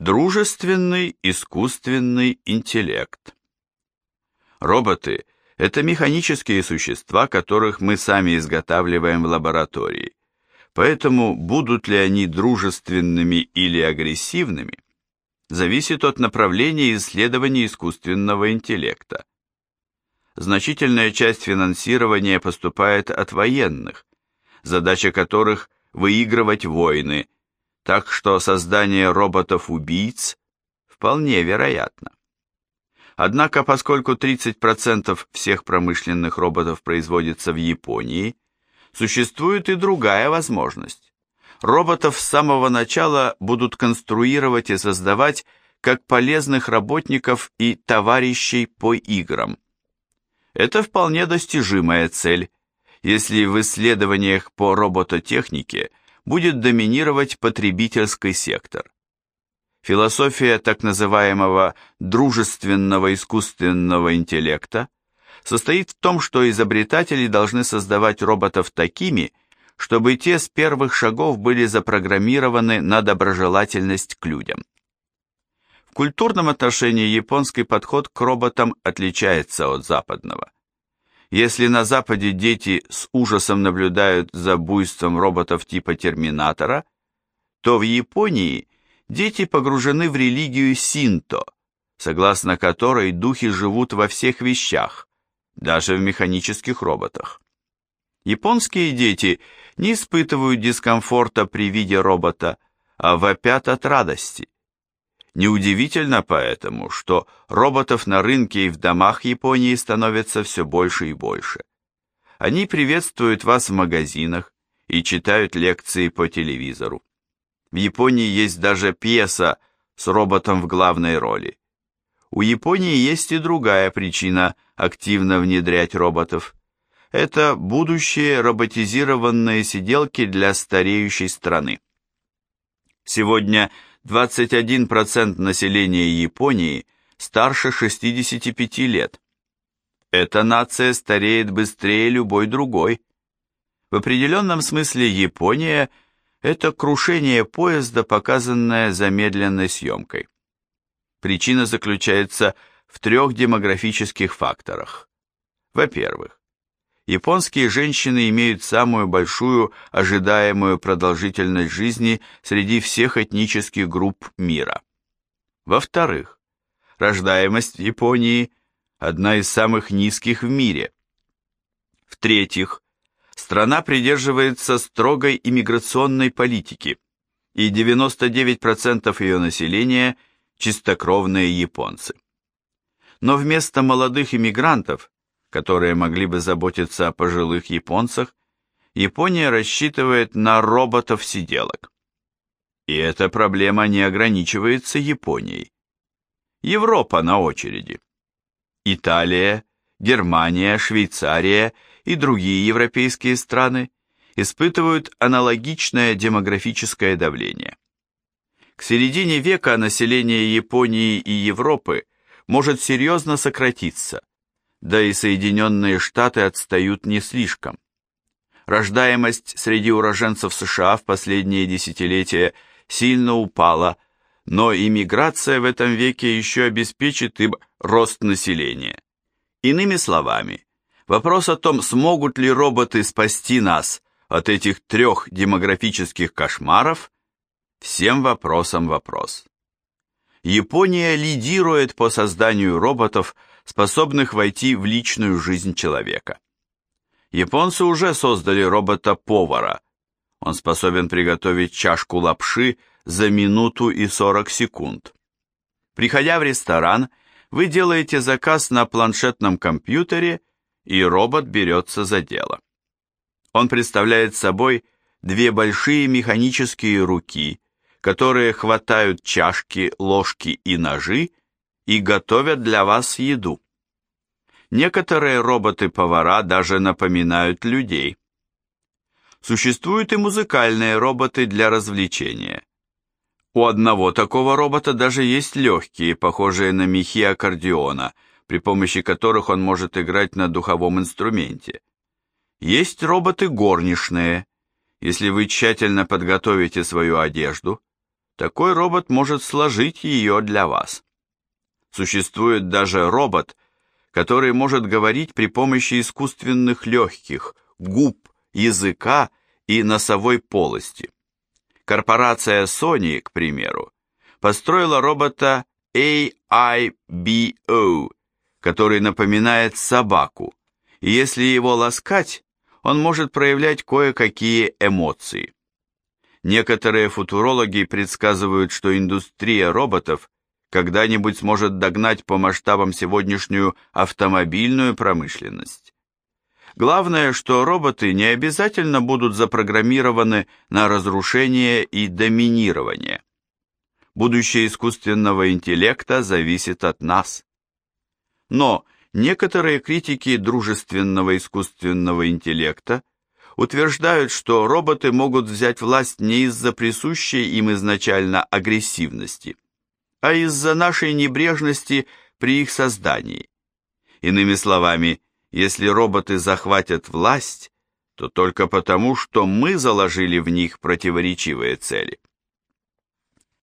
Дружественный искусственный интеллект. Роботы – это механические существа, которых мы сами изготавливаем в лаборатории. Поэтому будут ли они дружественными или агрессивными, зависит от направления исследований искусственного интеллекта. Значительная часть финансирования поступает от военных, задача которых – выигрывать войны – так что создание роботов-убийц вполне вероятно. Однако, поскольку 30% всех промышленных роботов производится в Японии, существует и другая возможность. Роботов с самого начала будут конструировать и создавать как полезных работников и товарищей по играм. Это вполне достижимая цель, если в исследованиях по робототехнике будет доминировать потребительский сектор. Философия так называемого дружественного искусственного интеллекта состоит в том, что изобретатели должны создавать роботов такими, чтобы те с первых шагов были запрограммированы на доброжелательность к людям. В культурном отношении японский подход к роботам отличается от западного. Если на Западе дети с ужасом наблюдают за буйством роботов типа Терминатора, то в Японии дети погружены в религию синто, согласно которой духи живут во всех вещах, даже в механических роботах. Японские дети не испытывают дискомфорта при виде робота, а вопят от радости. Неудивительно поэтому, что роботов на рынке и в домах Японии становится все больше и больше. Они приветствуют вас в магазинах и читают лекции по телевизору. В Японии есть даже пьеса с роботом в главной роли. У Японии есть и другая причина активно внедрять роботов. Это будущие роботизированные сиделки для стареющей страны. Сегодня 21% населения Японии старше 65 лет. Эта нация стареет быстрее любой другой. В определенном смысле Япония – это крушение поезда, показанное замедленной съемкой. Причина заключается в трех демографических факторах. Во-первых, японские женщины имеют самую большую ожидаемую продолжительность жизни среди всех этнических групп мира. Во-вторых, рождаемость в Японии одна из самых низких в мире. В-третьих, страна придерживается строгой иммиграционной политики, и 99% ее населения – чистокровные японцы. Но вместо молодых иммигрантов которые могли бы заботиться о пожилых японцах, Япония рассчитывает на роботов-сиделок. И эта проблема не ограничивается Японией. Европа на очереди. Италия, Германия, Швейцария и другие европейские страны испытывают аналогичное демографическое давление. К середине века население Японии и Европы может серьезно сократиться, да и Соединенные Штаты отстают не слишком. Рождаемость среди уроженцев США в последние десятилетия сильно упала, но иммиграция в этом веке еще обеспечит им рост населения. Иными словами, вопрос о том, смогут ли роботы спасти нас от этих трех демографических кошмаров, всем вопросам вопрос. Япония лидирует по созданию роботов способных войти в личную жизнь человека. Японцы уже создали робота-повара. Он способен приготовить чашку лапши за минуту и 40 секунд. Приходя в ресторан, вы делаете заказ на планшетном компьютере, и робот берется за дело. Он представляет собой две большие механические руки, которые хватают чашки, ложки и ножи и готовят для вас еду. Некоторые роботы-повара даже напоминают людей. Существуют и музыкальные роботы для развлечения. У одного такого робота даже есть легкие, похожие на мехи аккордеона, при помощи которых он может играть на духовом инструменте. Есть роботы горничные. Если вы тщательно подготовите свою одежду, такой робот может сложить ее для вас. Существует даже робот, который может говорить при помощи искусственных легких, губ, языка и носовой полости. Корпорация Sony, к примеру, построила робота AIBO, который напоминает собаку, и если его ласкать, он может проявлять кое-какие эмоции. Некоторые футурологи предсказывают, что индустрия роботов когда-нибудь сможет догнать по масштабам сегодняшнюю автомобильную промышленность. Главное, что роботы не обязательно будут запрограммированы на разрушение и доминирование. Будущее искусственного интеллекта зависит от нас. Но некоторые критики дружественного искусственного интеллекта утверждают, что роботы могут взять власть не из-за присущей им изначально агрессивности, а из-за нашей небрежности при их создании. Иными словами, если роботы захватят власть, то только потому, что мы заложили в них противоречивые цели.